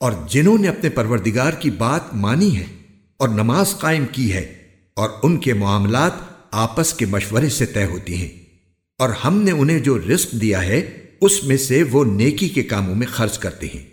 اور جنہوں نے اپنے پروردگار کی بات مانی ہے اور نماز قائم کی ہے اور ان کے معاملات آپس کے مشورے سے طے ہوتی ہیں اور ہم نے انہیں جو رزق دیا ہے، اس میں سے وہ نیکی کے کاموں میں خرچ کرتے ہیں۔